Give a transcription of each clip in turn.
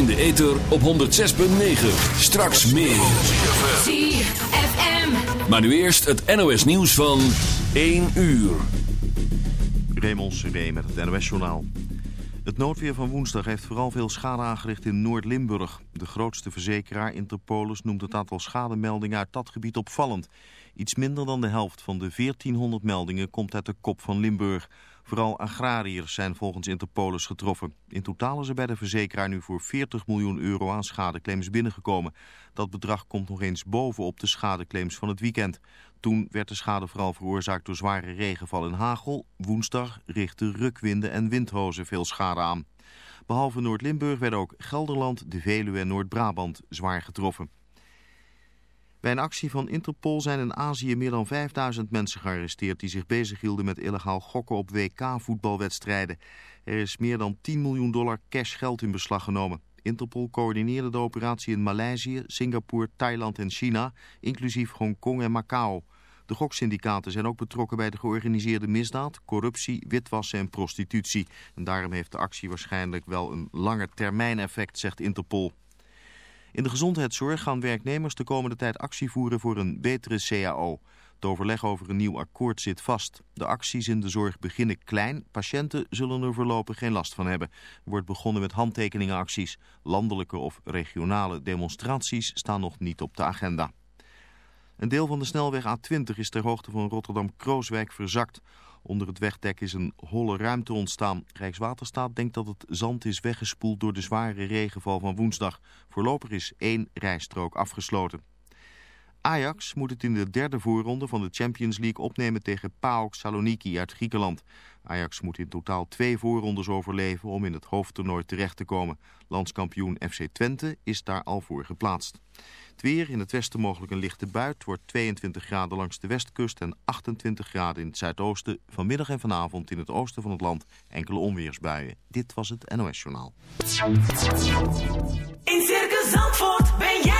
in de ether op 106.9. Straks meer. ZFM. Maar nu eerst het NOS nieuws van 1 uur. Raymond Seré met het NOS-journaal. Het noodweer van woensdag heeft vooral veel schade aangericht in Noord-Limburg. De grootste verzekeraar Interpolis noemt het aantal schademeldingen uit dat gebied opvallend. Iets minder dan de helft van de 1400 meldingen komt uit de kop van Limburg. Vooral agrariërs zijn volgens Interpolis getroffen. In totaal is er bij de verzekeraar nu voor 40 miljoen euro aan schadeclaims binnengekomen. Dat bedrag komt nog eens bovenop de schadeclaims van het weekend. Toen werd de schade vooral veroorzaakt door zware regenval en hagel. Woensdag richtten rukwinden en windhozen veel schade aan. Behalve Noord-Limburg werden ook Gelderland, de Veluwe en Noord-Brabant zwaar getroffen. Bij een actie van Interpol zijn in Azië meer dan 5000 mensen gearresteerd... die zich bezighielden met illegaal gokken op WK-voetbalwedstrijden. Er is meer dan 10 miljoen dollar cash geld in beslag genomen. Interpol coördineerde de operatie in Maleisië, Singapore, Thailand en China... inclusief Hongkong en Macau. De goksyndicaten zijn ook betrokken bij de georganiseerde misdaad, corruptie, witwassen en prostitutie. En daarom heeft de actie waarschijnlijk wel een langer termijn effect, zegt Interpol. In de gezondheidszorg gaan werknemers de komende tijd actie voeren voor een betere CAO. Het overleg over een nieuw akkoord zit vast. De acties in de zorg beginnen klein. Patiënten zullen er voorlopig geen last van hebben. Er wordt begonnen met handtekeningenacties. Landelijke of regionale demonstraties staan nog niet op de agenda. Een deel van de snelweg A20 is ter hoogte van Rotterdam-Krooswijk verzakt. Onder het wegdek is een holle ruimte ontstaan. Rijkswaterstaat denkt dat het zand is weggespoeld door de zware regenval van woensdag. Voorlopig is één rijstrook afgesloten. Ajax moet het in de derde voorronde van de Champions League opnemen tegen PAOK Saloniki uit Griekenland. Ajax moet in totaal twee voorrondes overleven om in het hoofdtoernooi terecht te komen. Landskampioen FC Twente is daar al voor geplaatst. Het weer in het westen mogelijk een lichte buit wordt 22 graden langs de westkust en 28 graden in het zuidoosten. Vanmiddag en vanavond in het oosten van het land enkele onweersbuien. Dit was het NOS Journaal. In Circus Zandvoort ben jij.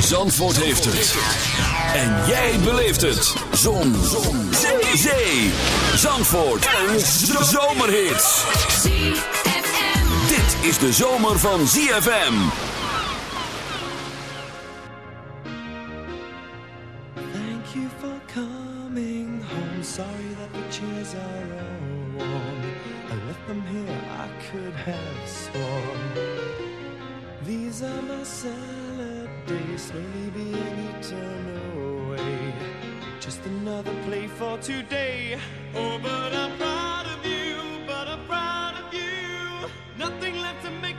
Zandvoort heeft het. En jij beleeft het. Zon. Zon. Zee. Zee. Zandvoort. Een zomerhit. Dit is de zomer van ZFM. Thank you for coming home. Sorry that the chairs are all warm. I left them here, I could have sworn. These are my slowly being eaten away. Just another play for today. Oh, but I'm proud of you, but I'm proud of you. Nothing left to make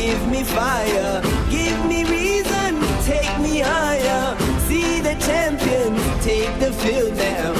give me fire. Give me reason, take me higher. See the champions take the field now.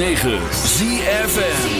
106.9 ZFN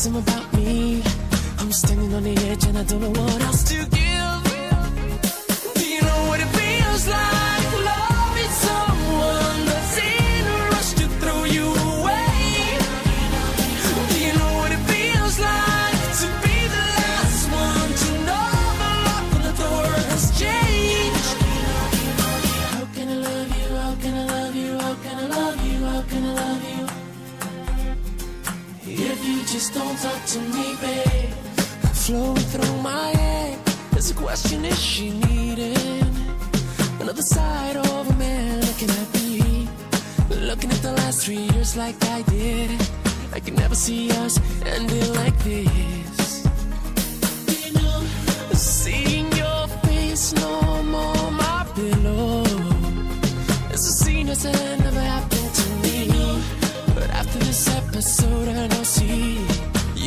awesome about me. I'm standing on the edge and I don't know what else to give. to me, babe. Flowing through my head. There's a question is she needing another side of a man looking at me? Looking at the last three years like I did. I can never see us ending like this. Seeing your face no more, my pillow. It's a scene that's never happened to me. But after this episode, I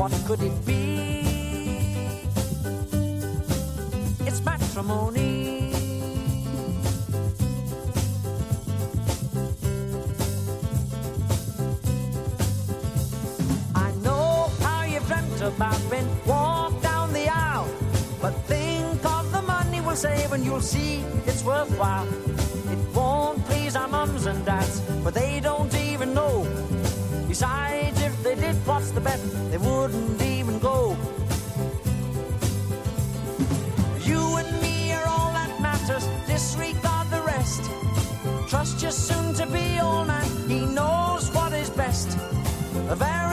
What could it be? It's matrimony. I know how you've dreamt about being walked down the aisle, but think of the money we'll save and you'll see it's worthwhile. It won't please our mums and dads, but they don't even know. Besides, if they did, what's the bet? They wouldn't